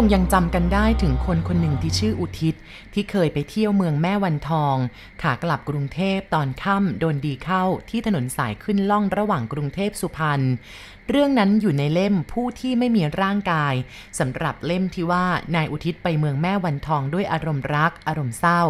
คงยังจำกันได้ถึงคนคนหนึ่งที่ชื่ออุทิศ ที่เคยไปเที่ยวเมืองแม่วันทอง ขากลับกรุงเทพตอนค่ำโดนดีเข้าที่ถนนสายขึ้นล่องระหว่างกรุงเทพสุพรรณเรื่องนั้นอยู่ในเล่มผู้ที่ไม่มีร่างกายสำหรับเล่มที่ว่านายอุทิศไปเมืองแม่วันทองด้วยอารมณ์รัก อารมณ์เศร้า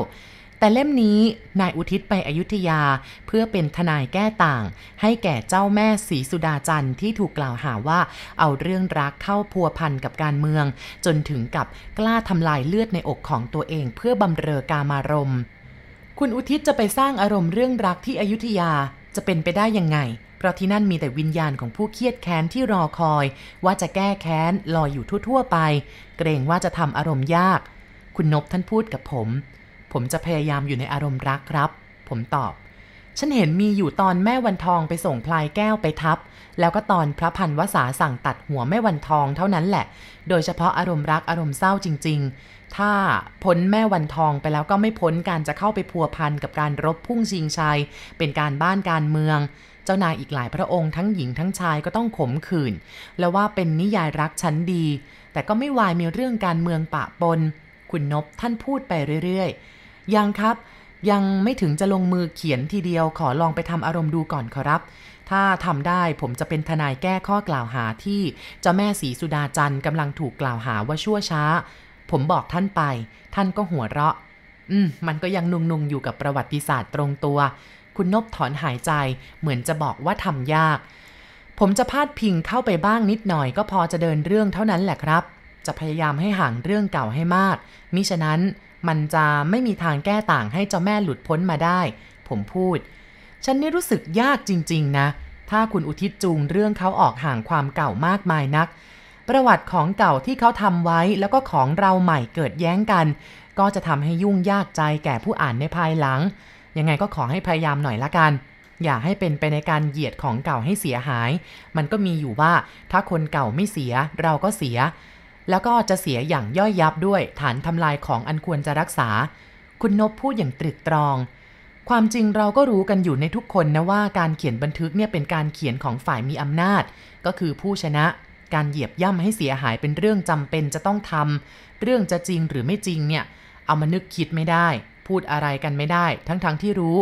แต่เล่มนี้นายอุทิศไปอยุธยา เพื่อเป็นทนายแก้ต่าง ให้แก่เจ้าแม่ศรีสุดาจันทร์ที่ถูกกล่าวหาว่าเอาเรื่องรักเข้าพัวพันกับการเมือง จนถึงกับกล้าทำลายเลือดในอกของตัวเอง เพื่อบำเรอกามารมณ์ คุณอุทิศจะไปสร้างอารมณ์เรื่องรักที่อยุธยาจะเป็นไปได้ยังไง เพราะที่นั่นมีแต่วิญญาณของผู้เครียดแค้นที่รอคอย ว่าจะแก้แค้นลอยอยู่ทั่วๆไป เกรงว่าจะทำอารมณ์ยาก คุณนบท่านพูดกับผม ผมจะพยายามอยู่ในอารมณ์รักครับ ผมตอบ ฉันเห็นมีอยู่ตอนแม่วันทองไปส่งพลายแก้วไปทับ แล้วก็ตอนพระพันวษาสั่งตัดหัวแม่วันทองเท่านั้นแหละ โดยเฉพาะอารมณ์รักอารมณ์เศร้าจริง ๆ ถ้าพ้นแม่วันทองไปแล้วก็ไม่พ้นการจะเข้าไปพัวพันกับการรบพุ่งชิงชัย เป็นการบ้านการเมืองเจ้านายอีกหลายพระองค์ทั้งหญิงทั้งชายก็ต้องขมขื่น แล้วว่าเป็นนิยายรักชั้นดี แต่ก็ไม่วายมีเรื่องการเมืองปะปน คุณนบท่านพูดไปเรื่อย ยังครับ ยังไม่ถึงจะลงมือเขียนทีเดียวขอลองไปทำอารมณ์ดูก่อนขอรับ ถ้าทำได้ผมจะเป็นทนายแก้ข้อกล่าวหาที่เจ้าแม่สีสุดาจันทร์กำลังถูกกล่าวหาว่าชั่วช้า ผมบอกท่านไป ท่านก็หัวเราะ อืม มันก็ยังนุงๆอยู่กับประวัติศาสตร์ตรงตัว คุณนบถอนหายใจเหมือนจะบอกว่าทำยาก ผมจะพาดพิงเข้าไปบ้างนิดหน่อยก็พอจะเดินเรื่องเท่านั้นแหละครับจะพยายามให้ห่างเรื่องเก่าให้มาก มิฉะนั้น มันจะไม่มีทางแก้ต่างให้เจ้าแม่หลุดพ้นมาได้ ผมพูด ฉันนี่รู้สึกยากจริง ๆ นะ ถ้าคุณอุทิศจูงเรื่องเขาออกห่างความเก่ามากมายนัก ประวัติของเก่าที่เขาทำไว้แล้วก็ของเราใหม่เกิดแย้งกัน ก็จะทำให้ยุ่งยากใจแก่ผู้อ่านในภายหลัง ยังไงก็ขอให้พยายามหน่อยละกันอย่าให้เป็นไปในการเหยียดของเก่าให้เสียหาย มันก็มีอยู่ว่าถ้าคนเก่าไม่เสียเราก็เสีย แล้วก็จะเสียอย่างย่อยยับด้วยฐานทำลายของอันควรจะรักษา คุณนบพูดอย่างตรึกตรอง ความจริงเราก็รู้กันอยู่ในทุกคนนะว่าการเขียนบันทึกเนี่ยเป็นการเขียนของฝ่ายมีอำนาจ ก็คือผู้ชนะ การเหยียบย่ำให้เสียหายเป็นเรื่องจำเป็นจะต้องทำเรื่องจะจริงหรือไม่จริงเนี่ยเอามานึกคิดไม่ได้ พูดอะไรกันไม่ได้ ทั้งๆทที่รู้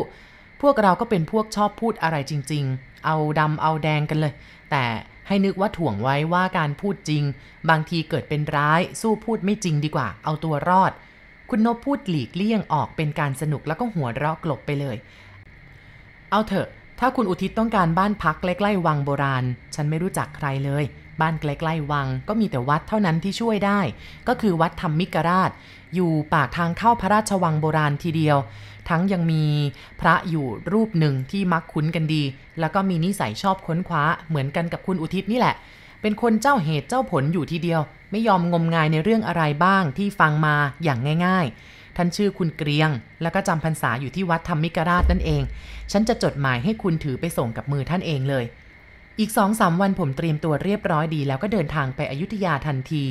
พวกเราก็เป็นพวกชอบพูดอะไรจริง ๆ เอาดำเอาแดงกันเลย แต่ ให้นึกว่าถ่วงไว้ว่าการพูดจริง บางทีเกิดเป็นร้ายสู้พูดไม่จริงดีกว่า เอาตัวรอด คุณนพพูดหลีกเลี่ยงออกเป็นการสนุกแล้วก็หัวเราะกลบไปเลย เอาเถอะ ถ้าคุณอุทิศต้องการบ้านพักใกล้ๆวังโบราณ ฉันไม่รู้จักใครเลย บ้านใกล้ๆวังก็มีแต่วัดเท่านั้นที่ช่วยได้ ก็คือวัดธรรมมิกราช อยู่ปากทางเข้าพระราชวังโบราณทีเดียว ทั้งยังมีพระอยู่รูปหนึ่งที่มักคุ้นกันดี แล้วก็มีนิสัยชอบค้นคว้าเหมือนกันกับคุณอุทิศนี่แหละ เป็นคนเจ้าเหตุเจ้าผลอยู่ทีเดียว ไม่ยอมงมงายในเรื่องอะไรบ้างที่ฟังมาอย่างง่าย ๆ ท่านชื่อคุณเกรียง แล้วก็จำพรรษาอยู่ที่วัดธรรมิกราชนั่นเอง ฉันจะจดหมายให้คุณถือไปส่งกับมือท่านเองเลย อีกสองสามวันผมเตรียมตัวเรียบร้อยดี แล้วก็เดินทางไปอยุธยาทันที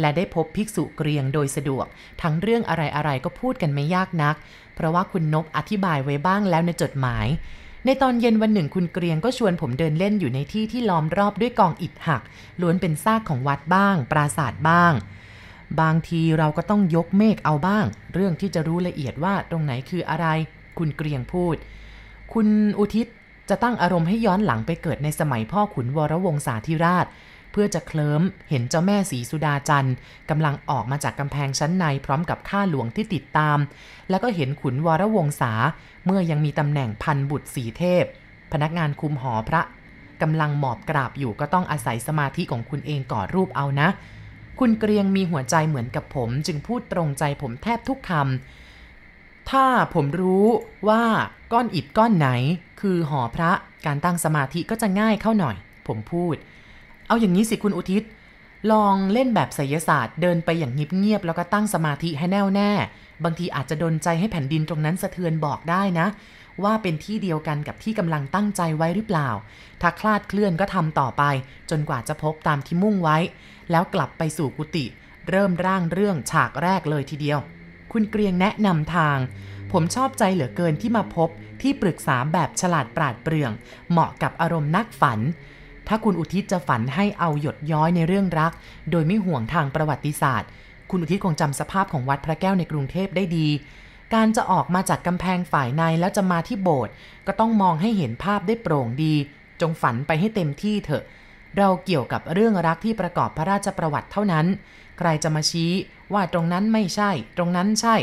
และได้พบภิกษุเกรียงโดยสะดวก ทั้งเรื่องอะไรๆก็พูดกันไม่ยากนัก เพราะว่าคุณนบอธิบายไว้บ้างแล้วในจดหมายในตอนเย็นวันหนึ่งคุณเกรียงก็ชวนผมเดินเล่นอยู่ในที่ที่ล้อมรอบด้วยกองอิฐหักล้วนเป็นซากของวัดบ้าง ปราสาทบ้าง บางทีเราก็ต้องยกเมฆเอาบ้าง เรื่องที่จะรู้ละเอียดว่าตรงไหนคืออะไร คุณเกรียงพูด คุณอุทิศจะตั้งอารมณ์ให้ย้อนหลังไปเกิดในสมัยพ่อขุนวรวงศาธิราช เพื่อจะเคลิ้มเห็นเจ้าแม่สีสุดาจันทร์กำลังออกมาจากกำแพงชั้นในพร้อมกับข้าหลวงที่ติดตาม แล้วก็เห็นขุนวรวงศาเมื่อยังมีตำแหน่งพันบุตรสีเทพ พนักงานคุมหอพระกำลังหมอบกราบอยู่ก็ต้องอาศัยสมาธิของคุณเองก่อรูปเอานะ คุณเกรียงมีหัวใจเหมือนกับผม จึงพูดตรงใจผมแทบทุกคำ ถ้าผมรู้ว่าก้อนอิฐก้อนไหน คือหอพระการตั้งสมาธิก็จะง่ายเข้าหน่อย ผมพูด เอาอย่างนี้สิคุณอุทิศ ลองเล่นแบบไสยศาสตร์เดินไปอย่างเงียบๆแล้วก็ตั้งสมาธิให้แน่วแน่ บางทีอาจจะดนใจให้แผ่นดินตรงนั้นสะเทือนบอกได้นะ ว่าเป็นที่เดียวกันกับที่กำลังตั้งใจไว้หรือเปล่า ถ้าคลาดเคลื่อนก็ทำต่อไป จนกว่าจะพบตามที่มุ่งไว้ แล้วกลับไปสู่กุฏิเริ่มร่างเรื่องฉากแรกเลยทีเดียว คุณเกรียงแนะนำทาง ผมชอบใจเหลือเกินที่มาพบที่ปรึกษาแบบฉลาดปราดเปรื่อง เหมาะกับอารมณ์นักฝัน ถ้าคุณอุทิศจะฝันให้เอาหยดย้อยในเรื่องรัก โดยไม่ห่วงทางประวัติศาสตร์ คุณอุทิศคงจำสภาพของวัดพระแก้วในกรุงเทพได้ดี การจะออกมาจากกำแพงฝ่ายในแล้วจะมาที่โบสถ์ก็ต้องมองให้เห็นภาพได้โปร่งดี จงฝันไปให้เต็มที่เถอะ เราเกี่ยวกับเรื่องรักที่ประกอบพระราชประวัติเท่านั้น ใครจะมาชี้ว่าตรงนั้นไม่ใช่ ตรงนั้นใช่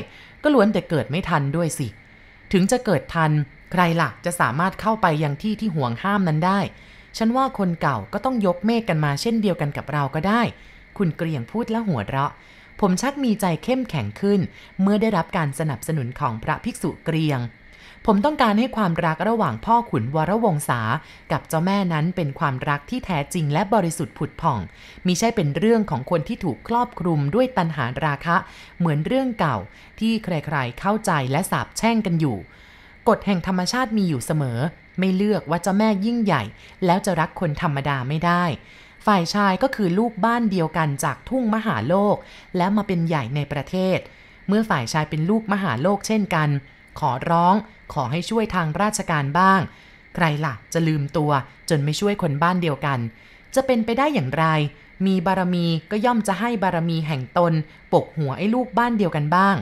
ก็ล้วนแต่เกิดไม่ทันด้วยสิ ถึงจะเกิดทัน ใครล่ะจะสามารถเข้าไปยังที่ที่ห่วงห้ามนั้นได้ ฉันว่าคนเก่าก็ต้องยกเมฆกันมาเช่นเดียวกันกับเราก็ได้ คุณเกรียงพูดแล้วหัวเราะ ผมชักมีใจเข้มแข็งขึ้น เมื่อได้รับการสนับสนุนของพระภิกษุเกรียง ผมต้องการให้ความรักระหว่างพ่อขุนวรวงศากับเจ้าแม่นั้นเป็นความรักที่แท้จริงและบริสุทธิ์ผุดผ่องมิใช่เป็นเรื่องของคนที่ถูกครอบคลุมด้วยตัณหาราคะ เหมือนเรื่องเก่า ที่ใครๆเข้าใจและสาบแช่งกันอยู่ กฎแห่งธรรมชาติมีอยู่เสมอ ไม่เลือกว่าเจ้าแม่ยิ่งใหญ่ แล้วจะรักคนธรรมดาไม่ได้ ฝ่ายชายก็คือลูกบ้านเดียวกันจากทุ่งมหาโลก แล้วมาเป็นใหญ่ในประเทศ เมื่อฝ่ายชายเป็นลูกมหาโลกเช่นกัน ขอร้องขอให้ช่วยทางราชการบ้าง ใครล่ะ จะลืมตัวจนไม่ช่วยคนบ้านเดียวกัน จะเป็นไปได้อย่างไร มีบารมีก็ย่อมจะให้บารมีแห่งตน ปกหัวไอ้ลูกบ้านเดียวกันบ้าง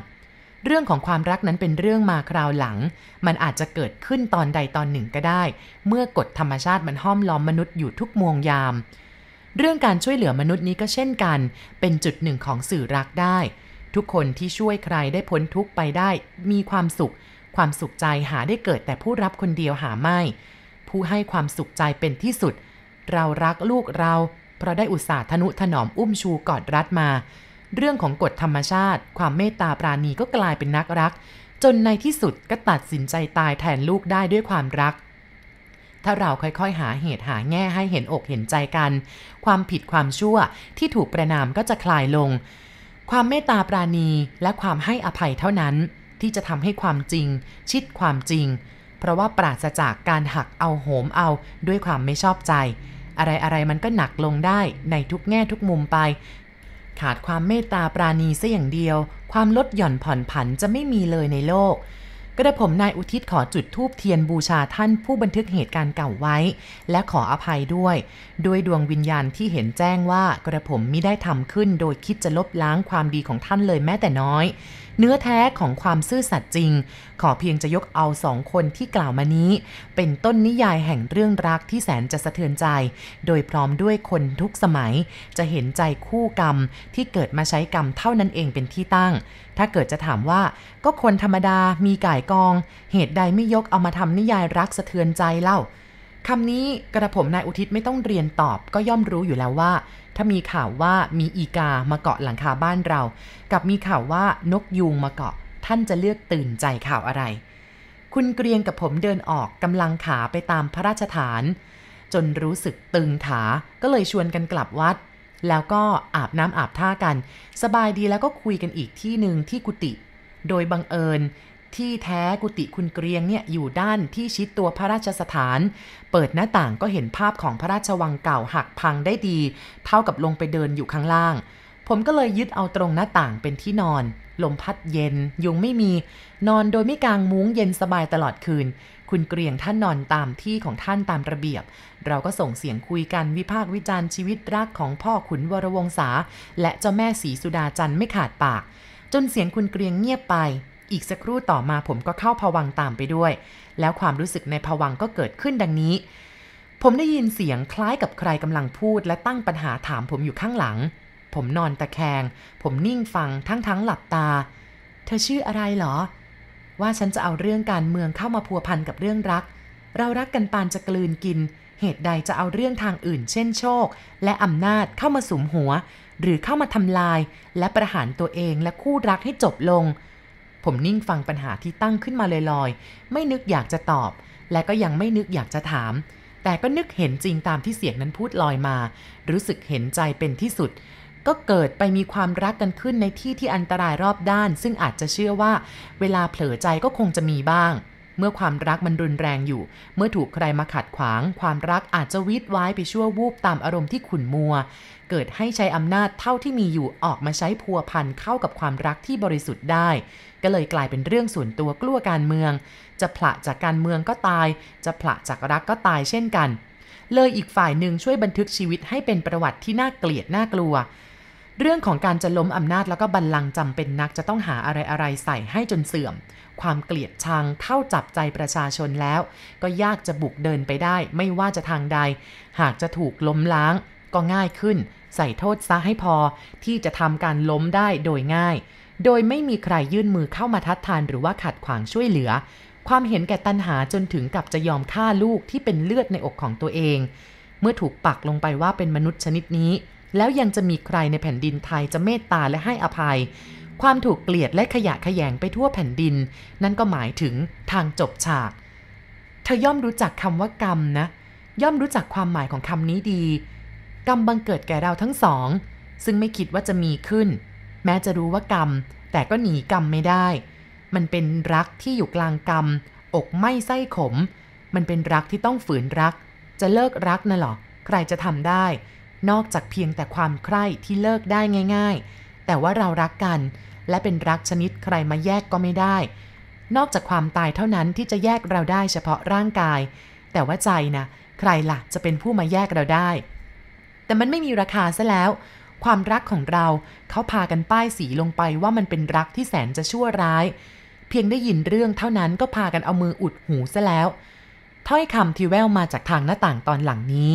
เรื่องของความรักนั้นเป็นเรื่องมาคราวหลัง มันอาจจะเกิดขึ้นตอนใดตอนหนึ่งก็ได้ เมื่อกฎธรรมชาติมันห้อมล้อมมนุษย์อยู่ทุกมวงยาม เรื่องการช่วยเหลือมนุษย์นี้ก็เช่นกัน เป็นจุดหนึ่งของสื่อรักได้ ทุกคนที่ช่วยใครได้พ้นทุกไปได้ มีความสุข ความสุขใจหาได้เกิดแต่ผู้รับคนเดียวหาไม่ ผู้ให้ความสุขใจเป็นที่สุด เรารักลูกเราเพราะได้อุตส่าห์ทนุถนอมอุ้มชูกอดรัดมา เรื่องของกฎธรรมชาติ ความเมตตาปราณีก็กลายเป็นนักรัก จนในที่สุดก็ตัดสินใจตายแทนลูกได้ด้วยความรัก ถ้าเราค่อยๆ หาเหตุหาแง่ให้เห็นอกเห็นใจกัน ความผิดความชั่วที่ถูกประนามก็จะคลายลง ความเมตตาปราณีและความให้อภัยเท่านั้น ที่จะทำให้ความจริง ชิดความจริง เพราะว่าปราศจากการหักเอาโหมเอาด้วยความไม่ชอบใจ อะไรอะไรๆมันก็หนักลงได้ในทุกแง่ทุกมุมไป ขาดความเมตตาปราณีซะอย่างเดียว ความลดหย่อนผ่อนผันจะไม่มีเลยในโลก กระผมนายอุทิศขอจุดธูปเทียนบูชาท่านผู้บันทึกเหตุการณ์เก่าไว้ และขออภัยด้วย ด้วยดวงวิญญาณที่เห็นแจ้งว่ากระผมมิได้ทำขึ้นโดยคิดจะลบล้างความดีของท่านเลยแม้แต่น้อย เนื้อแท้ของความซื่อสัตย์จริง ขอเพียงจะยกเอาสองคนที่กล่าวมานี้ เป็นต้นนิยายแห่งเรื่องรักที่แสนจะสะเทือนใจ โดยพร้อมด้วยคนทุกสมัย จะเห็นใจคู่กรรมที่เกิดมาใช้กรรมเท่านั้นเองเป็นที่ตั้ง ถ้าเกิดจะถามว่า ก็คนธรรมดามีก่ายกอง เหตุใดไม่ยกเอามาทำนิยายรักสะเทือนใจเล่าคำนี้กระผมนายอุทิศไม่ต้องเรียนตอบก็ย่อมรู้อยู่แล้วว่า ถ้ามีข่าวว่ามีอีกามาเกาะหลังคาบ้านเรา กับมีข่าวว่านกยูงมาเกาะ ท่านจะเลือกตื่นใจข่าวอะไร คุณเกรียงกับผมเดินออกกำลังขาไปตามพระราชฐาน จนรู้สึกตึงขา ก็เลยชวนกันกลับวัด แล้วก็อาบน้ำอาบท่ากัน สบายดีแล้วก็คุยกันอีกที่หนึ่งที่กุฏิโดยบังเอิญ ที่แท้กุฏิคุณเกรียงเนี่ยอยู่ด้านที่ชิดตัวพระราชสถาน เปิดหน้าต่างก็เห็นภาพของพระราชวังเก่าหักพังได้ดี เท่ากับลงไปเดินอยู่ข้างล่าง ผมก็เลยยึดเอาตรงหน้าต่างเป็นที่นอน ลมพัดเย็น ยุงไม่มี นอนโดยไม่กางมุ้งเย็นสบายตลอดคืน คุณเกรียงท่านนอนตามที่ของท่านตามระเบียบ เราก็ส่งเสียงคุยกันวิพากษ์วิจารณ์ชีวิตรักของพ่อขุนวรวงศาและเจ้าแม่สีสุดาจันทร์ไม่ขาดปาก จนเสียงคุณเกรียงเงียบไป อีกสักครู่ต่อมาผมก็เข้าผวังตามไปด้วย แล้วความรู้สึกในผวังก็เกิดขึ้นดังนี้ ผมได้ยินเสียงคล้ายกับใครกำลังพูดและตั้งปัญหาถามผมอยู่ข้างหลัง ผมนอนตะแคง ผมนิ่งฟังทั้งทั้งหลับตา เธอชื่ออะไรเหรอ ว่าฉันจะเอาเรื่องการเมืองเข้ามาพัวพันกับเรื่องรัก เรารักกันปานจะกลืนกิน เหตุใดจะเอาเรื่องทางอื่น เช่นโชค และอำนาจเข้ามาสุมหัว หรือเข้ามาทำลาย และประหารตัวเองและคู่รักให้จบลง ผมนิ่งฟังปัญหาที่ตั้งขึ้นมาลอยๆ ไม่นึกอยากจะตอบ และก็ยังไม่นึกอยากจะถาม แต่ก็นึกเห็นจริงตามที่เสียงนั้นพูดลอยมา รู้สึกเห็นใจเป็นที่สุด ก็เกิดไปมีความรักกันขึ้นในที่ที่อันตรายรอบด้าน ซึ่งอาจจะเชื่อว่า เวลาเผลอใจก็คงจะมีบ้าง เมื่อความรักมันรุนแรงอยู่ เมื่อถูกใครมาขัดขวาง ความรักอาจจะวิตไว้ไปชั่ววูบตามอารมณ์ที่ขุ่นมัว เกิดให้ใช้อำนาจเท่าที่มีอยู่ออกมาใช้พัวพันเข้ากับความรักที่บริสุทธิ์ได้ ก็เลยกลายเป็นเรื่องส่วนตัวกลัวการเมือง จะผละจากการเมืองก็ตาย จะผละจากรักก็ตายเช่นกัน เลยอีกฝ่ายหนึ่งช่วยบันทึกชีวิตให้เป็นประวัติที่น่าเกลียดน่ากลัว เรื่องของการจะล้มอำนาจแล้วก็บัลลังก์จำเป็นนักจะต้องหาอะไรอะไรใส่ให้จนเสื่อม ความเกลียดชังเข้าจับใจประชาชนแล้ว ก็ยากจะบุกเดินไปได้ ไม่ว่าจะทางใด หากจะถูกล้มล้าง ก็ง่ายขึ้น ใส่โทษซะให้พอ ที่จะทำการล้มได้โดยง่าย โดยไม่มีใครยื่นมือเข้ามาทัดทานหรือว่าขัดขวางช่วยเหลือ ความเห็นแก่ตัณหาจนถึงกับจะยอมฆ่าลูกที่เป็นเลือดในอกของตัวเอง เมื่อถูกปักลงไปว่าเป็นมนุษย์ชนิดนี้ แล้วยังจะมีใครในแผ่นดินไทยจะเมตตาและให้อภัย ความถูกเกลียดและขยะขยงไปทั่วแผ่นดิน นั่นก็หมายถึงทางจบฉาก เธอย่อมรู้จักคำว่ากรรมนะ ย่อมรู้จักความหมายของคำนี้ดี กรรมบังเกิดแก่เราทั้งสอง ซึ่งไม่คิดว่าจะมีขึ้น แม้จะรู้ว่ากรรม แต่ก็หนีกรรมไม่ได้ มันเป็นรักที่อยู่กลางกรรม อกไม่ไส้ขม มันเป็นรักที่ต้องฝืนรัก จะเลิกรักน่ะหรอ ใครจะทำได้ นอกจากเพียงแต่ความใคร่ที่เลิกได้ง่าย ๆ แต่ว่าเรารักกัน และเป็นรักชนิดใครมาแยกก็ไม่ได้ นอกจากความตายเท่านั้นที่จะแยกเราได้เฉพาะร่างกาย แต่ว่าใจนะใครล่ะจะเป็นผู้มาแยกเราได้ แต่มันไม่มีราคาซะแล้ว ความรักของเราเขาพากันป้ายสีลงไปว่ามันเป็นรักที่แสนจะชั่วร้าย เพียงได้ยินเรื่องเท่านั้นก็พากันเอามืออุดหูซะแล้วถ้อยคำที่แววมาจากทางหน้าต่างตอนหลังนี้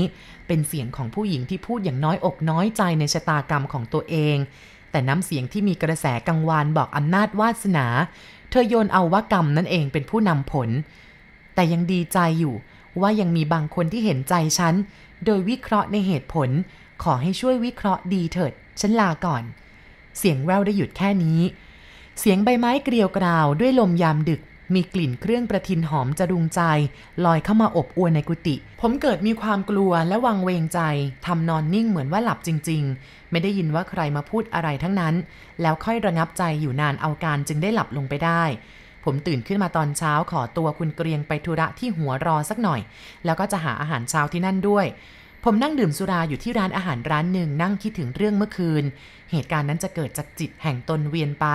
เป็นเสียงของผู้หญิงที่พูดอย่างน้อยอกน้อยใจในชะตากรรมของตัวเอง แต่น้ำเสียงที่มีกระแสกังวานบอกอำนาจวาสนา เธอโยนเอาว่ากรรมนั่นเองเป็นผู้นำผล แต่ยังดีใจอยู่ว่ายังมีบางคนที่เห็นใจฉัน โดยวิเคราะห์ในเหตุผล ขอให้ช่วยวิเคราะห์ดีเถิด ฉันลาก่อน เสียงแววได้หยุดแค่นี้ เสียงใบไม้เกลียวกราวด้วยลมยามดึก มีกลิ่นเครื่องประทินหอมจรุงใจ ลอยเข้ามาอบอวนในกุฏิผมเกิดมีความกลัวและวังเวงใจทำนอนนิ่งเหมือนว่าหลับจริง ๆ ไม่ได้ยินว่าใครมาพูดอะไรทั้งนั้น แล้วค่อยระงับใจอยู่นานเอาการจึงได้หลับลงไปได้ผมตื่นขึ้นมาตอนเช้าขอตัวคุณเกรียงไปธุระที่หัวรอสักหน่อย แล้วก็จะหาอาหารเช้าที่นั่นด้วย ผมนั่งดื่มสุราอยู่ที่ร้านอาหารร้านหนึ่งนั่งคิดถึงเรื่องเมื่อคืน เหตุการณ์นั้นจะเกิดจากจิตแห่งตนเวียนไป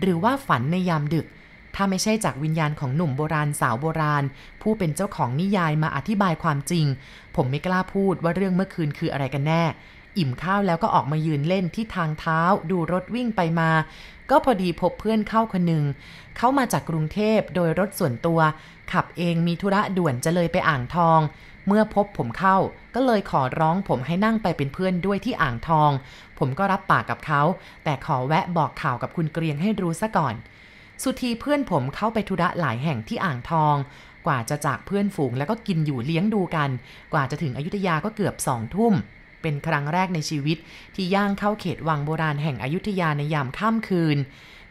หรือว่าฝันในยามดึก ถ้าไม่ใช่จากวิญญาณของหนุ่มโบราณสาวโบราณ ผู้เป็นเจ้าของนิยายมาอธิบายความจริง ผมไม่กล้าพูดว่าเรื่องเมื่อคืนคืออะไรกันแน่ อิ่มข้าวแล้วก็ออกมายืนเล่นที่ทางเท้า ดูรถวิ่งไปมา ก็พอดีพบเพื่อนเข้าคนหนึ่งเขามาจากกรุงเทพโดยรถส่วนตัว ขับเองมีธุระด่วนจะเลยไปอ่างทองเมื่อพบผมเข้าก็เลยขอร้องผมให้นั่งไปเป็นเพื่อนด้วยที่อ่างทอง ผมก็รับปากกับเขา แต่ขอแวะบอกข่าวกับคุณเกรียงให้รู้ซะก่อน สุธีเพื่อนผมเข้าไปธุระหลายแห่งที่อ่างทอง กว่าจะจากเพื่อนฝูงแล้วก็กินอยู่เลี้ยงดูกัน กว่าจะถึงอยุธยาก็เกือบสองทุ่ม เป็นครั้งแรกในชีวิตที่ย่างเข้าเขตวังโบราณแห่งอยุธยาในยามค่ำคืน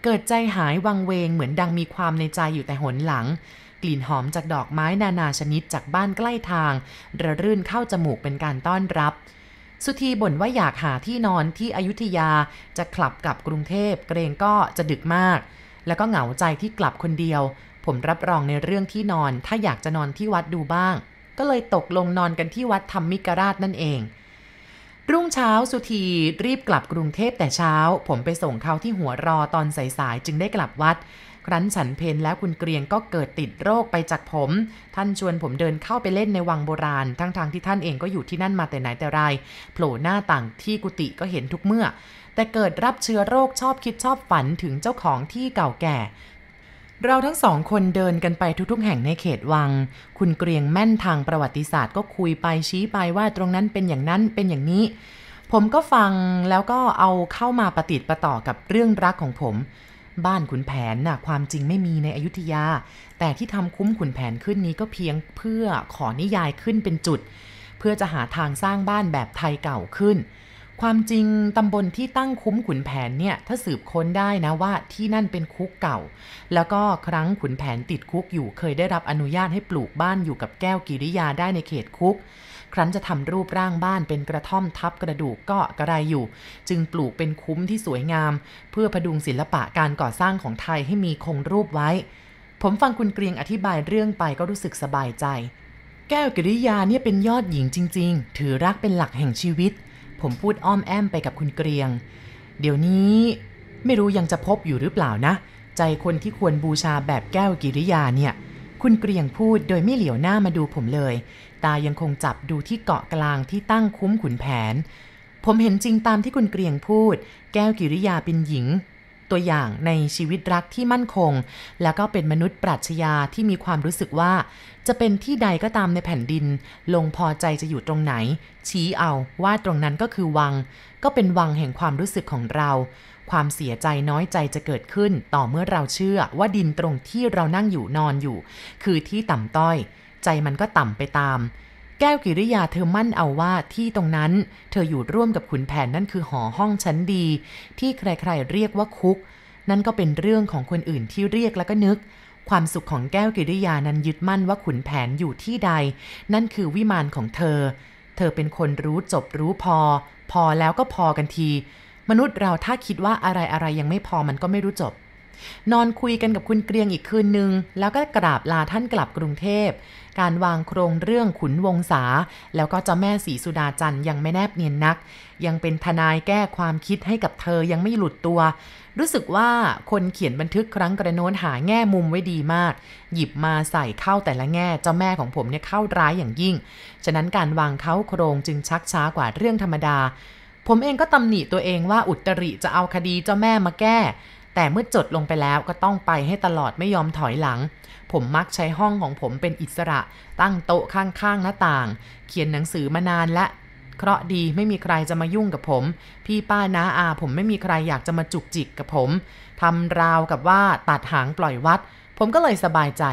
เกิดใจหายวังเวงเหมือนดังมีความในใจอยู่แต่หนหลัง กลิ่นหอมจากดอกไม้นานาชนิดจากบ้านใกล้ทาง ระรื่นเข้าจมูกเป็นการต้อนรับสุธีบ่นว่าอยากหาที่นอนที่อยุธยาจะกลับกลับกรุงเทพเกรงก็จะดึกมาก แล้วก็เหงาใจที่กลับคนเดียว ผมรับรองในเรื่องที่นอน ถ้าอยากจะนอนที่วัดดูบ้าง ก็เลยตกลงนอนกันที่วัดธรรมิกราชนั่นเอง รุ่งเช้าสุธีรีบกลับกรุงเทพแต่เช้า ผมไปส่งเขาที่หัวรอตอนสายๆจึงได้กลับวัด ครั้นฉันเพนแล้วคุณเกรียงก็เกิดติดโรคไปจากผม ท่านชวนผมเดินเข้าไปเล่นในวังโบราณ ทั้งๆทที่ท่านเองก็อยู่ที่นั่นมาแต่ไหนแต่ไรโผล่หน้าต่างที่กุฏิก็เห็นทุกเมื่อ แต่เกิดรับเชื้อโรคชอบคิดชอบฝันถึงเจ้าของที่เก่าแก่เราทั้งสองคนเดินกันไปทุกๆ แห่งในเขตวัง คุณเกรียงแม่นทางประวัติศาสตร์ก็คุยไปชี้ไปว่าตรงนั้นเป็นอย่างนั้นเป็นอย่างนี้ ผมก็ฟังแล้วก็เอาเข้ามาประติประต่อกับเรื่องรักของผม บ้านขุนแผนน่ะความจริงไม่มีในอยุธยา แต่ที่ทำคุ้มขุนแผนขึ้นนี้ก็เพียงเพื่อขอนิยายขึ้นเป็นจุด เพื่อจะหาทางสร้างบ้านแบบไทยเก่าขึ้น ความจริงตำบลที่ตั้งคุ้มขุนแผนเนี่ยถ้าสืบค้นได้นะว่าที่นั่นเป็นคุกเก่า แล้วก็ครั้งขุนแผนติดคุกอยู่เคยได้รับอนุญาตให้ปลูกบ้านอยู่กับแก้วกิริยาได้ในเขตคุก ครั้นจะทำรูปร่างบ้านเป็นกระท่อมทับกระดูกก็กระไรอยู่ จึงปลูกเป็นคุ้มที่สวยงาม เพื่อพดุงศิลปะการก่อสร้างของไทยให้มีคงรูปไว้ ผมฟังคุณเกรียงอธิบายเรื่องไปก็รู้สึกสบายใจ แก้วกิริยาเนี่ยเป็นยอดหญิงจริง ๆ ถือรักเป็นหลักแห่งชีวิต ผมพูดอ้อมแอมไปกับคุณเกรียง เดี๋ยวนี้ไม่รู้ยังจะพบอยู่หรือเปล่านะ ใจคนที่ควรบูชาแบบแก้วกิริยาเนี่ย คุณเกรียงพูดโดยไม่เหลียวหน้ามาดูผมเลย ตายังคงจับดูที่เกาะกลางที่ตั้งคุ้มขุนแผน ผมเห็นจริงตามที่คุณเกรียงพูด แก้วกิริยาเป็นหญิง ตัวอย่างในชีวิตรักที่มั่นคง แล้วก็เป็นมนุษย์ปรัชญาที่มีความรู้สึกว่า จะเป็นที่ใดก็ตามในแผ่นดิน ลงพอใจจะอยู่ตรงไหน ชี้เอาว่าตรงนั้นก็คือวัง ก็เป็นวังแห่งความรู้สึกของเราความเสียใจน้อยใจจะเกิดขึ้น ต่อเมื่อเราเชื่อว่าดินตรงที่เรานั่งอยู่นอนอยู่ คือที่ต่ำต้อย ใจมันก็ต่ำไปตาม แก้วกิริยาเธอมั่นเอาว่าที่ตรงนั้น เธออยู่ร่วมกับขุนแผนนั่นคือหอห้องชั้นดี ที่ใครๆเรียกว่าคุก นั่นก็เป็นเรื่องของคนอื่นที่เรียกแล้วก็นึก ความสุขของแก้วกิริยานั้นยึดมั่นว่าขุนแผนอยู่ที่ใด นั่นคือวิมานของเธอ เธอเป็นคนรู้จบรู้พอ พอแล้วก็พอกันที มนุษย์เราถ้าคิดว่าอะไรอะไรยังไม่พอมันก็ไม่รู้จบ นอนคุยกันกับคุณเกรียงอีกคืนนึง แล้วก็กราบลาท่านกลับกรุงเทพ การวางโครงเรื่องขุนวงศาแล้วก็เจ้าแม่สีสุดาจันยังไม่แนบเนียนนัก ยังเป็นทนายแก้ความคิดให้กับเธอยังไม่หลุดตัว รู้สึกว่าคนเขียนบันทึกครั้งกระโน้นหาแง่มุมไว้ดีมาก หยิบมาใส่เข้าแต่ละแง่เจ้าแม่ของผมเนี่ยเข้าร้ายอย่างยิ่ง ฉะนั้นการวางเข้าโครงจึงชักช้ากว่าเรื่องธรรมดาผมเองก็ตำหนิตัวเองว่าอุตริจะเอาคดีเจ้าแม่มาแก้ แต่เมื่อจดลงไปแล้วก็ต้องไปให้ตลอดไม่ยอมถอยหลัง ผมมักใช้ห้องของผมเป็นอิสระ ตั้งโต๊ะข้างๆหน้าต่าง เขียนหนังสือมานานและเคราะห์ดีไม่มีใครจะมายุ่งกับผม พี่ป้าน้าอาผมไม่มีใครอยากจะมาจุกจิกกับผมทำราวกับว่าตัดหางปล่อยวัด ผมก็เลยสบายใจ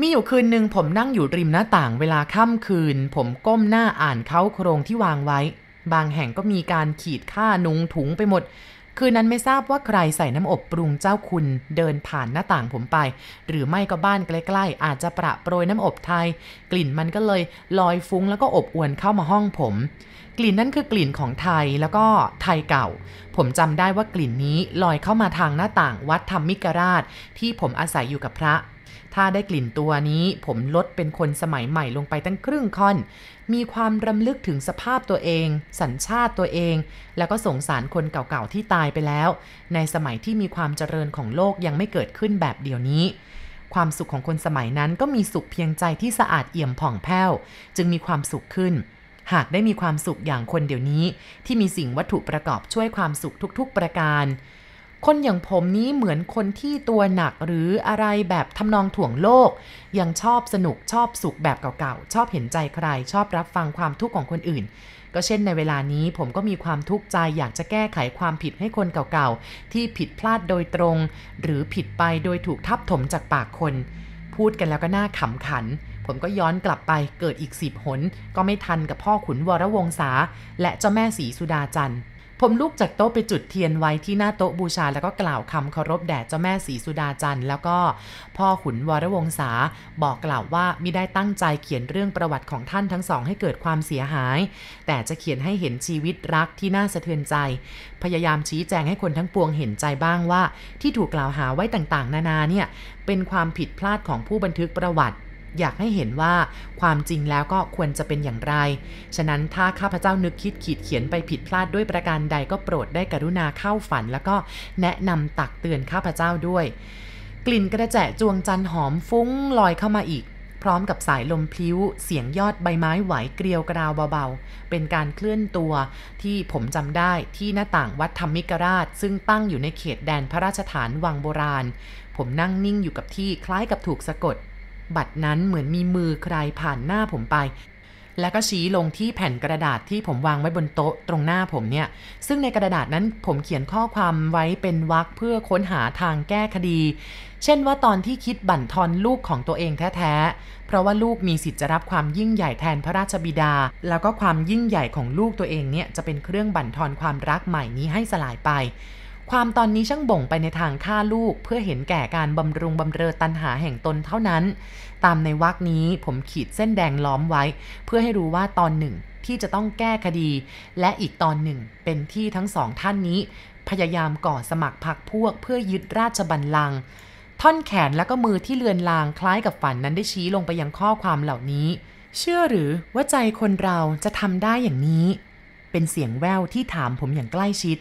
มีอยู่คืนหนึ่งผมนั่งอยู่ริมหน้าต่างเวลาค่ำคืน ผมก้มหน้าอ่านเขาโครงที่วางไว้ บางแห่งก็มีการขีดค่านุงถุงไปหมด คืนนั้นไม่ทราบว่าใครใส่น้ำอบปรุงเจ้าคุณเดินผ่านหน้าต่างผมไป หรือไม่ก็บ้านใกล้ๆ อาจจะประโปรยน้ำอบไทย กลิ่นมันก็เลยลอยฟุ้งแล้วก็อบอวนเข้ามาห้องผม กลิ่นนั้นคือกลิ่นของไทยแล้วก็ไทยเก่า ผมจำได้ว่ากลิ่นนี้ลอยเข้ามาทางหน้าต่างวัดธรรมมิกราช ที่ผมอาศัยอยู่กับพระ ถ้าได้กลิ่นตัวนี้ผมลดเป็นคนสมัยใหม่ลงไปตั้งครึ่งค่อน มีความรำลึกถึงสภาพตัวเอง สัญชาติตัวเอง แล้วก็สงสารคนเก่าๆที่ตายไปแล้ว ในสมัยที่มีความเจริญของโลกยังไม่เกิดขึ้นแบบเดียวนี้ ความสุขของคนสมัยนั้นก็มีสุขเพียงใจที่สะอาดเอี่ยมผ่องแผ้ว จึงมีความสุขขึ้นหากได้มีความสุขอย่างคนเดี๋ยวนี้ ที่มีสิ่งวัตถุประกอบช่วยความสุขทุกๆประการ คนอย่างผมนี้เหมือนคนที่ตัวหนักหรืออะไรแบบทำนองถ่วงโลก ยังชอบสนุกชอบสุขแบบเก่าๆ ชอบเห็นใจใคร ชอบรับฟังความทุกข์ของคนอื่น ก็เช่นในเวลานี้ผมก็มีความทุกข์ใจอยากจะแก้ไขความผิดให้คนเก่าๆ ที่ผิดพลาดโดยตรง หรือผิดไปโดยถูกทับถมจากปากคน พูดกันแล้วก็น่าขำขัน ผมก็ย้อนกลับไปเกิดอีกสิบหน ก็ไม่ทันกับพ่อขุนวรวงศาและเจ้าแม่สีสุดาจันทร์ ผมลุกจากโต๊ะไปจุดเทียนไว้ที่หน้าโต๊ะบูชาแล้วก็กล่าวคำเคารพแด่เจ้าแม่สีสุดาจันทร์แล้วก็พ่อขุนวรวงศาบอกกล่าวว่ามิได้ตั้งใจเขียนเรื่องประวัติของท่านทั้งสองให้เกิดความเสียหาย แต่จะเขียนให้เห็นชีวิตรักที่น่าสะเทือนใจ พยายามชี้แจงให้คนทั้งปวงเห็นใจบ้างว่า ที่ถูกกล่าวหาไว้ต่างๆ นานาเนี่ยเป็นความผิดพลาดของผู้บันทึกประวัติ อยากให้เห็นว่าความจริงแล้วก็ควรจะเป็นอย่างไร ฉะนั้นถ้าข้าพเจ้านึกคิดขีดเขียนไปผิดพลาดด้วยประการใดก็โปรดได้กรุณาเข้าฝัน แล้วก็แนะนำตักเตือนข้าพเจ้าด้วย กลิ่นกระแจะจวงจันหอมฟุ้งลอยเข้ามาอีก พร้อมกับสายลมพลิ้ว เสียงยอดใบไม้ไหวเกลียวกราวเบาๆ เป็นการเคลื่อนตัวที่ผมจำได้ที่หน้าต่างวัดธรรมิกราช ซึ่งตั้งอยู่ในเขตแดนพระราชฐานวังโบราณ ผมนั่งนิ่งอยู่กับที่คล้ายกับถูกสะกด บัตรนั้นเหมือนมีมือใครผ่านหน้าผมไป แล้วก็ชี้ลงที่แผ่นกระดาษที่ผมวางไว้บนโต๊ะตรงหน้าผมเนี่ย ซึ่งในกระดาษนั้นผมเขียนข้อความไว้เป็นวรรคเพื่อค้นหาทางแก้คดี เช่นว่าตอนที่คิดบั่นทอนลูกของตัวเองแท้ๆ เพราะว่าลูกมีสิทธิ์จะรับความยิ่งใหญ่แทนพระราชบิดา แล้วก็ความยิ่งใหญ่ของลูกตัวเองเนี่ยจะเป็นเครื่องบั่นทอนความรักใหม่นี้ให้สลายไป ความตอนนี้ช่างบ่งไปในทางฆ่าลูก เพื่อเห็นแก่การบำรุงบำเรอตันหาแห่งตนเท่านั้น ตามในวรรคนี้ผมขีดเส้นแดงล้อมไว้ เพื่อให้รู้ว่าตอนหนึ่งที่จะต้องแก้คดี และอีกตอนหนึ่งเป็นที่ทั้งสองท่านนี้ พยายามก่อสมัครพรรคพวกเพื่อยึดราชบัลลังก์ท่อนแขนและก็มือที่เลือนลางคล้ายกับฝันนั้นได้ชี้ลงไปยังข้อความเหล่านี้ เชื่อหรือว่าใจคนเราจะทำได้อย่างนี้ เป็นเสียงแววที่ถามผมอย่างใกล้ชิด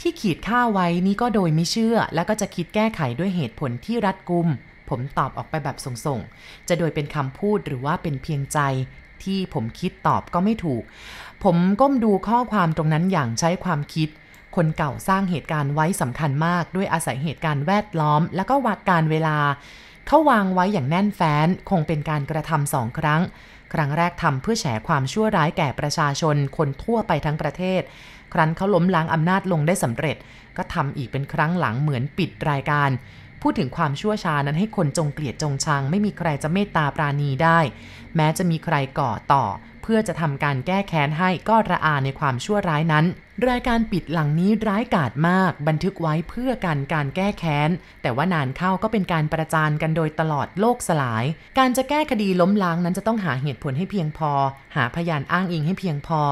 ที่ขีดค่าไว้นี้ก็โดยไม่เชื่อ แล้วก็จะคิดแก้ไขด้วยเหตุผลที่รัดกุม ผมตอบออกไปแบบส่งๆ จะโดยเป็นคำพูดหรือว่าเป็นเพียงใจที่ผมคิดตอบก็ไม่ถูก ผมก้มดูข้อความตรงนั้นอย่างใช้ความคิด คนเก่าสร้างเหตุการณ์ไว้สำคัญมาก ด้วยอาศัยเหตุการณ์แวดล้อม แล้วก็วัดการเวลา เขาวางไว้อย่างแน่นแฟ้น คงเป็นการกระทำสองครั้ง ครั้งแรกทำเพื่อแฉความชั่วร้ายแก่ประชาชนคนทั่วไปทั้งประเทศ ครั้นเขาล้มล้างอำนาจลงได้สำเร็จ ก็ทำอีกเป็นครั้งหลังเหมือนปิดรายการ พูดถึงความชั่วช้านั้นให้คนจงเกลียดจงชัง ไม่มีใครจะเมตตาปราณีได้ แม้จะมีใครก่อต่อ เพื่อจะทำการแก้แค้นให้ก็ระอาในความชั่วร้ายนั้น รายการปิดหลังนี้ร้ายกาจมาก บันทึกไว้เพื่อการการแก้แค้น แต่ว่านานเข้าก็เป็นการประจานกันโดยตลอดโลกสลาย การจะแก้คดีล้มล้างนั้นจะต้องหาเหตุผลให้เพียงพอ หาพยานอ้างอิงให้เพียงพอ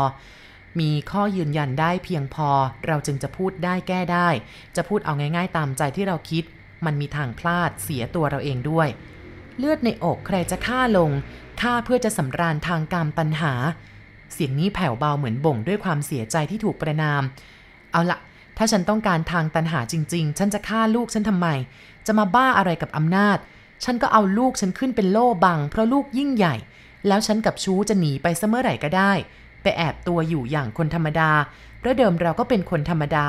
มีข้อยืนยันได้เพียงพอ เราจึงจะพูดได้แก้ได้ จะพูดเอาง่าย ๆ ตามใจที่เราคิด มันมีทางพลาดเสียตัวเราเองด้วย เลือดในอกใครจะฆ่าลงฆ่าเพื่อจะสำราญทางกามตัณหา เสียงนี้แผ่วเบาเหมือนบ่งด้วยความเสียใจที่ถูกประนาม เอาละถ้าฉันต้องการทางตัณหาจริง ๆ ฉันจะฆ่าลูกฉันทำไม จะมาบ้าอะไรกับอำนาจ ฉันก็เอาลูกฉันขึ้นเป็นโล่บัง เพราะลูกยิ่งใหญ่ แล้วฉันกับชู้จะหนีไปเสมอไหร่ก็ได้ ไปแอบตัวอยู่อย่างคนธรรมดาเพราะเดิมเราก็เป็นคนธรรมดา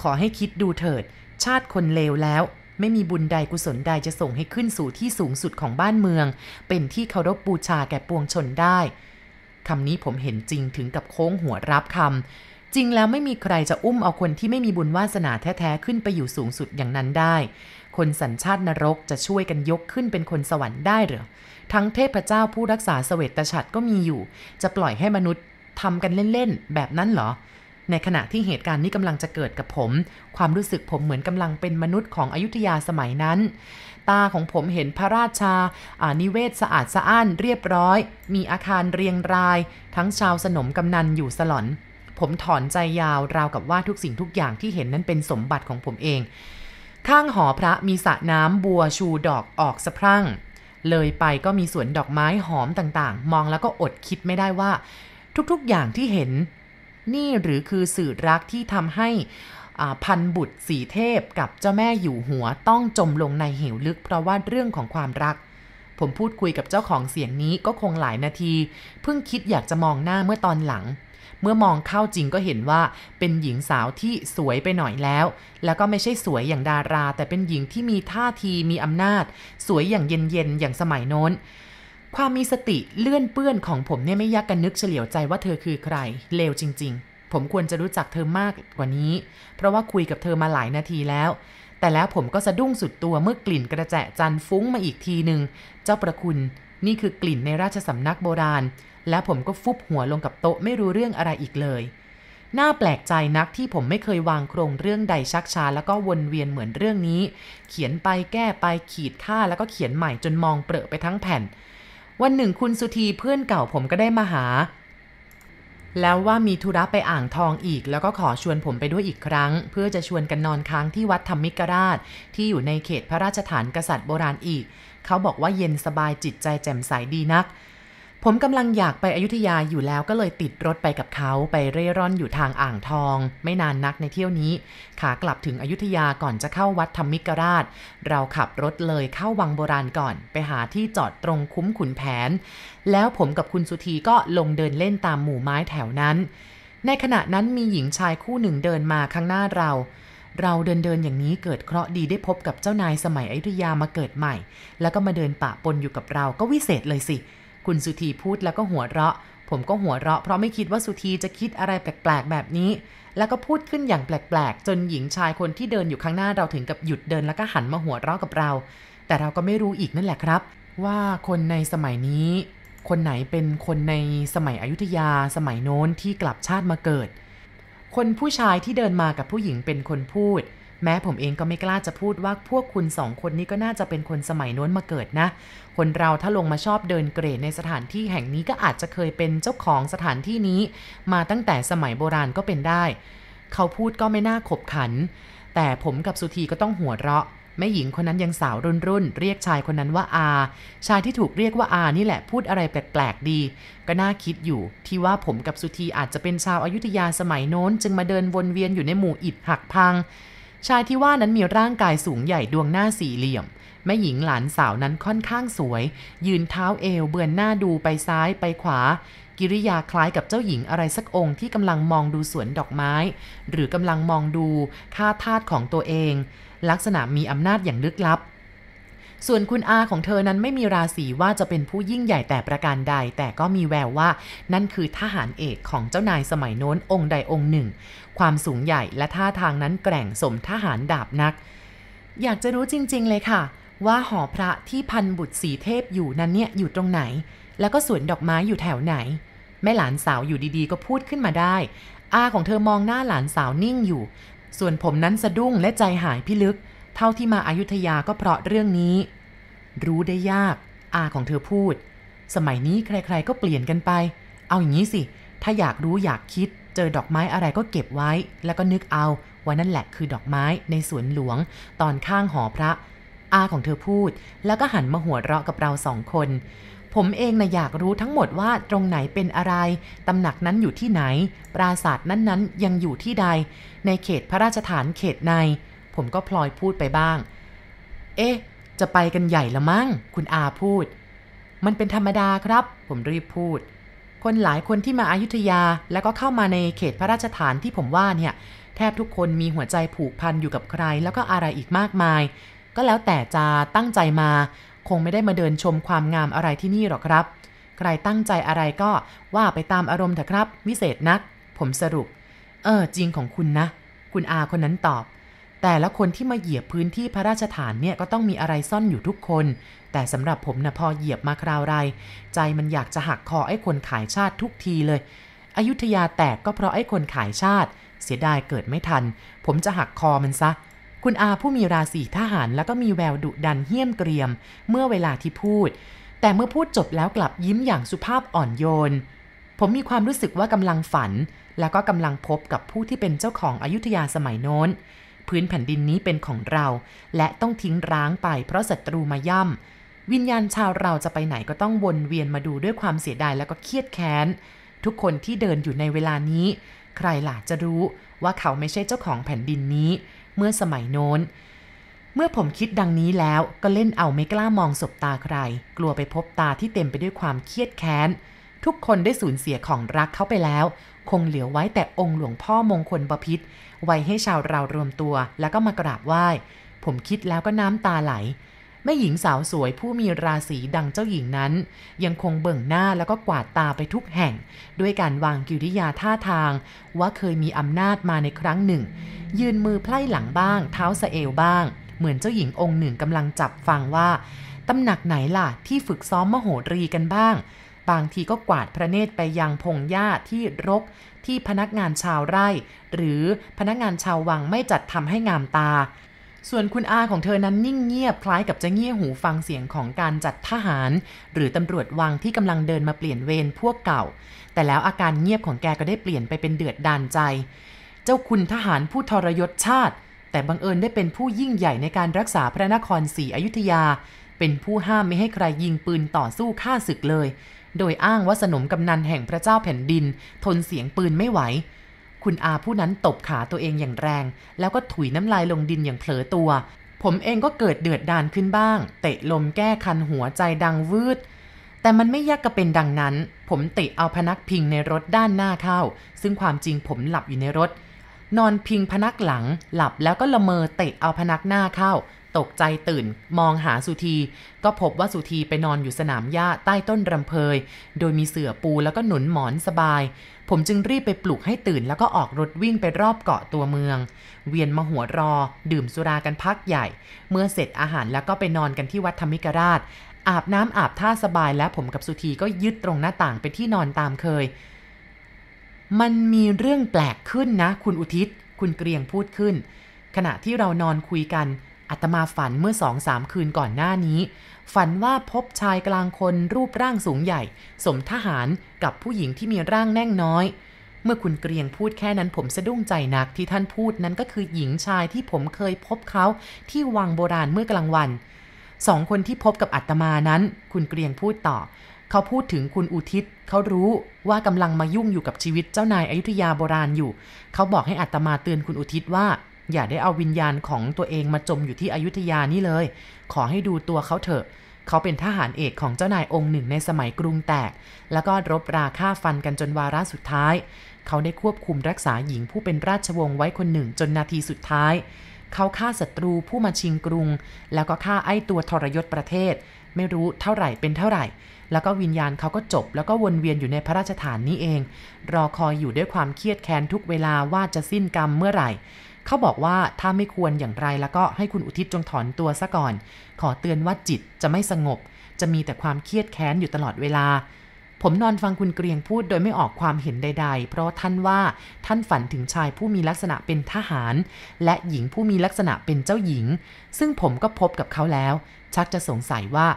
ขอให้คิดดูเถิด ชาติคนเลวแล้ว ไม่มีบุญใดกุศลใดจะส่งให้ขึ้นสู่ที่สูงสุดของบ้านเมือง เป็นที่เคารพบูชาแก่ปวงชนได้คำนี้ผมเห็นจริงถึงกับโค้งหัวรับคำจริงแล้วไม่มีใครจะอุ้มเอาคนที่ไม่มีบุญวาสนาแท้ๆขึ้นไปอยู่สูงสุดอย่างนั้นได้ คนสัญชาตินรกจะช่วยกันยกขึ้นเป็นคนสวรรค์ได้หรือทั้งเทพเจ้าผู้รักษาเสวตฉัตรก็มีอยู่ จะปล่อยให้มนุษย์ ทำกันเล่นๆ แบบนั้นเหรอ ในขณะที่เหตุการณ์นี้กำลังจะเกิดกับผม ความรู้สึกผมเหมือนกำลังเป็นมนุษย์ของอยุธยาสมัยนั้น ตาของผมเห็นพระราชาอานิเวศสะอาดสะอ้านเรียบร้อย มีอาคารเรียงราย ทั้งชาวสนมกำนันอยู่สลอน ผมถอนใจยาวราวกับว่าทุกสิ่งทุกอย่างที่เห็นนั้นเป็นสมบัติของผมเอง ข้างหอพระมีสระน้ำบัวชูดอกออกสะพรั่งเลยไปก็มีสวนดอกไม้หอมต่างๆ มองแล้วก็อดคิดไม่ได้ว่า ทุกๆอย่างที่เห็น นี่หรือคือสื่อรักที่ทำให้พันบุตรสีเทพกับเจ้าแม่อยู่หัวต้องจมลงในเหวลึกเพราะว่าเรื่องของความรัก ผมพูดคุยกับเจ้าของเสียงนี้ก็คงหลายนาที เพิ่งคิดอยากจะมองหน้าเมื่อตอนหลัง เมื่อมองเข้าจริงก็เห็นว่าเป็นหญิงสาวที่สวยไปหน่อยแล้ว แล้วก็ไม่ใช่สวยอย่างดารา แต่เป็นหญิงที่มีท่าทีมีอำนาจ สวยอย่างเย็นๆอย่างสมัยโน้น ความมีสติเลื่อนเปื้อนของผมเนี่ยไม่ยักกันนึกเฉลียวใจว่าเธอคือใคร เลวจริง ๆ ผมควรจะรู้จักเธอมากกว่านี้ เพราะว่าคุยกับเธอมาหลายนาทีแล้ว แต่แล้วผมก็สะดุ้งสุดตัวเมื่อกลิ่นกระแจะจันฟุ้งมาอีกทีหนึ่ง เจ้าประคุณ นี่คือกลิ่นในราชสำนักโบราณ และผมก็ฟุบหัวลงกับโต๊ะไม่รู้เรื่องอะไรอีกเลย น่าแปลกใจนักที่ผมไม่เคยวางโครงเรื่องใดชักช้าแล้วก็วนเวียนเหมือนเรื่องนี้ เขียนไปแก้ไปขีดค่าแล้วก็เขียนใหม่จนมองเปรอะไปทั้งแผ่น วันหนึ่งคุณสุธีเพื่อนเก่าผมก็ได้มาหา แล้วว่ามีธุระไปอ่างทองอีก แล้วก็ขอชวนผมไปด้วยอีกครั้ง เพื่อจะชวนกันนอนค้างที่วัดธรรมิกราช ที่อยู่ในเขตพระราชฐานกษัตริย์โบราณอีก เขาบอกว่าเย็นสบายจิตใจแจ่มใสดีนัก ผมกำลังอยากไปอยุธยาอยู่แล้วก็เลยติดรถไปกับเขาไปเร่ร่อนอยู่ทางอ่างทอง ไม่นานนักในเที่ยวนี้ ขากลับถึงอยุธยาก่อนจะเข้าวัดธรรมิกราช เราขับรถเลยเข้าวังโบราณก่อน ไปหาที่จอดตรงคุ้มขุนแผน แล้วผมกับคุณสุธีก็ลงเดินเล่นตามหมู่ไม้แถวนั้น ในขณะนั้นมีหญิงชายคู่หนึ่งเดินมาข้างหน้าเราเราเดินเดินอย่างนี้เกิดเคราะห์ดีได้พบกับเจ้านายสมัยอยุธยามาเกิดใหม่ แล้วก็มาเดินปะปนอยู่กับเราก็วิเศษเลยสิ คุณสุธีพูดแล้วก็หัวเราะ ผมก็หัวเราะเพราะไม่คิดว่าสุธีจะคิดอะไรแปลกๆแบบนี้ แล้วก็พูดขึ้นอย่างแปลกๆ จนหญิงชายคนที่เดินอยู่ข้างหน้าเราถึงกับหยุดเดินแล้วก็หันมาหัวเราะกับเรา แต่เราก็ไม่รู้อีกนั่นแหละครับ ว่าคนในสมัยนี้ คนไหนเป็นคนในสมัยอยุธยา สมัยโน้นที่กลับชาติมาเกิด คนผู้ชายที่เดินมากับผู้หญิงเป็นคนพูด แม้ผมเองก็ไม่กล้าจะพูดว่าพวกคุณสองคนนี้ก็น่าจะเป็นคนสมัยโน้นมาเกิดนะ คนเราถ้าลงมาชอบเดินเกรดในสถานที่แห่งนี้ก็อาจจะเคยเป็นเจ้าของสถานที่นี้ มาตั้งแต่สมัยโบราณก็เป็นได้ เขาพูดก็ไม่น่าขบขัน แต่ผมกับสุธีก็ต้องหัวเราะแม่หญิงคนนั้นยังสาวรุ่นรุ่น เรียกชายคนนั้นว่าอา ชายที่ถูกเรียกว่าอานี่แหละพูดอะไรแปลกๆดี ก็น่าคิดอยู่ที่ว่าผมกับสุธีอาจจะเป็นชาวอายุทยาสมัยโน้น จึงมาเดินวนเวียนอยู่ในหมู่อิฐหักพัง ชายที่ว่านั้นมีร่างกายสูงใหญ่ดวงหน้าสี่เหลี่ยม แม่หญิงหลานสาวนั้นค่อนข้างสวย ยืนเท้าเอวเบือนหน้าดูไปซ้ายไปขวา กิริยาคล้ายกับเจ้าหญิงอะไรสักองค์ที่กำลังมองดูสวนดอกไม้ หรือกำลังมองดูค่าทาสของตัวเอง ลักษณะมีอำนาจอย่างลึกลับ ส่วนคุณอาของเธอนั้นไม่มีราศีว่าจะเป็นผู้ยิ่งใหญ่แต่ประการใด แต่ก็มีแววว่านั่นคือทหารเอกของเจ้านายสมัยโน้นองค์ใดองค์หนึ่ง ความสูงใหญ่และท่าทางนั้นแกร่งสมทหารดาบนัก อยากจะรู้จริง ๆ เลยค่ะ ว่าหอพระที่พันบุตรสีเทพอยู่นั้นเนี่ยอยู่ตรงไหน แล้วก็สวนดอกไม้อยู่แถวไหน แม่หลานสาวอยู่ดีๆ ก็พูดขึ้นมาได้ อาของเธอมองหน้าหลานสาวนิ่งอยู่ ส่วนผมนั้นสะดุ้งและใจหายพิลึก เท่าที่มาอายุทยาก็เพราะเรื่องนี้ รู้ได้ยาก อาของเธอพูด สมัยนี้ใครๆก็เปลี่ยนกันไป เอาอย่างนี้สิ ถ้าอยากรู้อยากคิด เจอดอกไม้อะไรก็เก็บไว้ แล้วก็นึกเอาว่านั่นแหละคือดอกไม้ในสวนหลวง ตอนข้างหอพระ อาของเธอพูด แล้วก็หันมาหัวเราะกับเราสองคน ผมเองนะอยากรู้ทั้งหมดว่าตรงไหนเป็นอะไร ตำหนักนั้นอยู่ที่ไหน ปราสาทนั้นๆ ยังอยู่ที่ใด ในเขตพระราชฐานเขตใน ผมก็พลอยพูดไปบ้าง เอ๊ะ จะไปกันใหญ่ละมั้ง คุณอาพูด มันเป็นธรรมดาครับ ผมรีบพูด คนหลายคนที่มาอายุทยาแล้วก็เข้ามาในเขตพระราชฐานที่ผมว่าเนี่ย แทบทุกคนมีหัวใจผูกพันอยู่กับใคร แล้วก็อะไรอีกมากมาย ก็แล้วแต่จะตั้งใจมา คงไม่ได้มาเดินชมความงามอะไรที่นี่หรอกครับ ใครตั้งใจอะไรก็ว่าไปตามอารมณ์เถอะครับ วิเศษนัก ผมสรุป เออ จริงของคุณนะ คุณอาคนนั้นตอบ แต่ละคนที่มาเหยียบพื้นที่พระราชฐานเนี่ยก็ต้องมีอะไรซ่อนอยู่ทุกคน แต่สำหรับผมนะพอเหยียบมาคราวไร ใจมันอยากจะหักคอไอ้คนขายชาติทุกทีเลย อยุธยาแตกก็เพราะไอ้คนขายชาติ เสียดายเกิดไม่ทัน ผมจะหักคอมันซะ คุณอาผู้มีราศีทหารแล้วก็มีแววดุดันเหี้ยมเกรียม เมื่อเวลาที่พูด แต่เมื่อพูดจบแล้วกลับยิ้มอย่างสุภาพอ่อนโยน ผมมีความรู้สึกว่ากำลังฝัน แล้วก็กำลังพบกับผู้ที่เป็นเจ้าของอายุทยาสมัยโน้น พื้นแผ่นดินนี้เป็นของเรา และต้องทิ้งร้างไปเพราะศัตรูมาย่ำ วิญญาณชาวเราจะไปไหนก็ต้องวนเวียนมาดูด้วยความเสียดายแล้วก็เครียดแค้น ทุกคนที่เดินอยู่ในเวลานี้ ใครล่ะจะรู้ว่าเขาไม่ใช่เจ้าของแผ่นดินนี้ เมื่อสมัยโน้น เมื่อผมคิดดังนี้แล้วก็เล่นเอาไม่กล้ามองศบตาใคร กลัวไปพบตาที่เต็มไปด้วยความเครียดแค้นทุกคนได้สูญเสียของรักเขาไปแล้ว คงเหลือไว้แต่องค์หลวงพ่อมงคลบพิษ ไว้ให้ชาวเรารวมตัวแล้วก็มากราบไหว้ ผมคิดแล้วก็น้ำตาไหลแม่หญิงสาวสวยผู้มีราศีดังเจ้าหญิงนั้น ยังคงเบิ่งหน้าแล้วก็กวาดตาไปทุกแห่ง ด้วยการวางกิริยาท่าทาง ว่าเคยมีอำนาจมาในครั้งหนึ่ง ยืนมือไพล่หลังบ้าง เท้าสะเอวบ้าง เหมือนเจ้าหญิงองค์หนึ่งกำลังจับฟังว่าตำหนักไหนล่ะที่ฝึกซ้อมมโหรีกันบ้าง บางทีก็กวาดพระเนตรไปยังพงหญ้าที่รกที่พนักงานชาวไร่ หรือพนักงานชาววังไม่จัดทำให้งามตา ส่วนคุณอาของเธอนั้นนิ่งเงียบคล้ายกับจะเงี่ยหูฟังเสียงของการจัดทหาร หรือตำรวจวังที่กำลังเดินมาเปลี่ยนเวรพวกเก่า แต่แล้วอาการเงียบของแกก็ได้เปลี่ยนไปเป็นเดือดดานใจ เจ้าคุณทหารผู้ทรยศชาติ แต่บังเอิญได้เป็นผู้ยิ่งใหญ่ในการรักษาพระนครศรีอยุธยาเป็นผู้ห้ามไม่ให้ใครยิงปืนต่อสู้ฆ่าศึกเลย โดยอ้างว่าสนมกำนันแห่งพระเจ้าแผ่นดิน ทนเสียงปืนไม่ไหว คุณอาผู้นั้นตบขาตัวเองอย่างแรง แล้วก็ถุยน้ำลายลงดินอย่างเผลอตัว ผมเองก็เกิดเดือดดานขึ้นบ้าง เตะลมแก้คันหัวใจดังวืด แต่มันไม่ยากกระเป็นดังนั้น ผมเตะเอาพนักพิงในรถด้านหน้าเข้า ซึ่งความจริงผมหลับอยู่ในรถนอนพิงพนักหลัง หลับแล้วก็ละเมอเตะเอาพนักหน้าเข้า ตกใจตื่น มองหาสุธี ก็พบว่าสุธีไปนอนอยู่สนามหญ้าใต้ต้นรำเพย โดยมีเสื่อปูแล้วก็หนุนหมอนสบาย ผมจึงรีบไปปลุกให้ตื่นแล้วก็ออกรถวิ่งไปรอบเกาะตัวเมือง เวียนมาหัวรอ ดื่มสุรากันพักใหญ่ เมื่อเสร็จอาหารแล้วก็ไปนอนกันที่วัดธรรมิกราช อาบน้ำอาบท่าสบายแล้วผมกับสุธีก็ยึดตรงหน้าต่างไปที่นอนตามเคย มันมีเรื่องแปลกขึ้นนะ คุณอุทิศ คุณเกรียงพูดขึ้น ขณะที่เรานอนคุยกัน อาตมาฝันเมื่อสองสามคืนก่อนหน้านี้ ฝันว่าพบชายกลางคนรูปร่างสูงใหญ่ สมทหารกับผู้หญิงที่มีร่างแน่งน้อย เมื่อคุณเกรียงพูดแค่นั้นผมสะดุ้งใจนักที่ท่านพูดนั้นก็คือหญิงชายที่ผมเคยพบเขาที่วังโบราณเมื่อกลางวันสองคนที่พบกับอาตมานั้น คุณเกรียงพูดต่อ เขาพูดถึงคุณอุทิศ เขารู้ว่ากำลังมายุ่งอยู่กับชีวิตเจ้านายอายุทยาโบราณอยู่ เขาบอกให้อาตมาเตือนคุณอุทิศว่า อย่าได้เอาวิญญาณของตัวเองมาจมอยู่ที่อยุธยานี่เลย ขอให้ดูตัวเขาเถอะ เขาเป็นทหารเอกของเจ้านายองค์หนึ่งในสมัยกรุงแตก แล้วก็รบราฆ่าฟันกันจนวาระสุดท้าย เขาได้ควบคุมรักษาหญิงผู้เป็นราชวงศ์ไว้คนหนึ่งจนนาทีสุดท้าย เขาฆ่าศัตรูผู้มาชิงกรุง แล้วก็ฆ่าไอ้ตัวทรยศประเทศ ไม่รู้เท่าไหร่เป็นเท่าไหร่แล้วก็วิญญาณเขาก็จบ แล้วก็วนเวียนอยู่ในพระราชฐานนี้เอง รอคอยอยู่ด้วยความเครียดแค้นทุกเวลาว่าจะสิ้นกรรมเมื่อไหร่ เขาบอกว่าถ้าไม่ควรอย่างไรแล้วก็ให้คุณอุทิศจงถอนตัวซะก่อน ขอเตือนว่าจิตจะไม่สงบ จะมีแต่ความเครียดแค้นอยู่ตลอดเวลา ผมนอนฟังคุณเกรียงพูดโดยไม่ออกความเห็นใด ๆ เพราะท่านว่าท่านฝันถึงชายผู้มีลักษณะเป็นทหาร และหญิงผู้มีลักษณะเป็นเจ้าหญิง ซึ่งผมก็พบกับเขาแล้ว ชักจะสงสัยว่า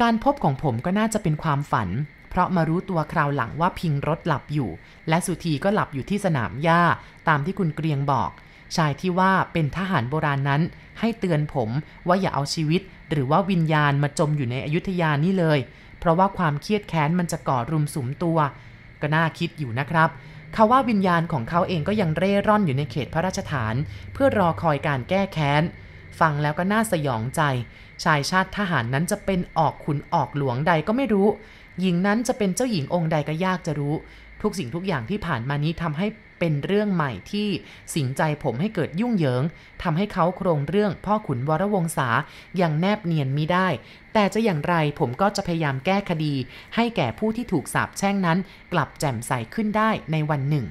การพบของผมก็น่าจะเป็นความฝันเพราะมารู้ตัวคราวหลังว่าพิงรถหลับอยู่ และสุธีก็หลับอยู่ที่สนามหญ้า ตามที่คุณเกรียงบอก ชายที่ว่าเป็นทหารโบราณนั้น ให้เตือนผมว่าอย่าเอาชีวิต หรือว่าวิญญาณมาจมอยู่ในอยุธยานี่เลย เพราะว่าความเครียดแค้นมันจะก่อรุมสุมตัว ก็น่าคิดอยู่นะครับเขาว่าวิญญาณของเขาเองก็ยังเร่ร่อนอยู่ในเขตพระราชฐาน เพื่อรอคอยการแก้แค้น ฟังแล้วก็น่าสยองใจ ชายชาติทหารนั้นจะเป็นออกขุนออกหลวงใดก็ไม่รู้ หญิงนั้นจะเป็นเจ้าหญิงองค์ใดก็ยากจะรู้ ทุกสิ่งทุกอย่างที่ผ่านมานี้ทำให้ เป็นเรื่องใหม่ที่สิงใจผมให้เกิดยุ่งเหยิงทำให้เขาโครงเรื่องพ่อขุนวรวงศายังแนบเนียนมิได้ แต่จะอย่างไรผมก็จะพยายามแก้คดี ให้แก่ผู้ที่ถูกสาปแช่งนั้น กลับแจ่มใสขึ้นได้ในวันหนึ่ง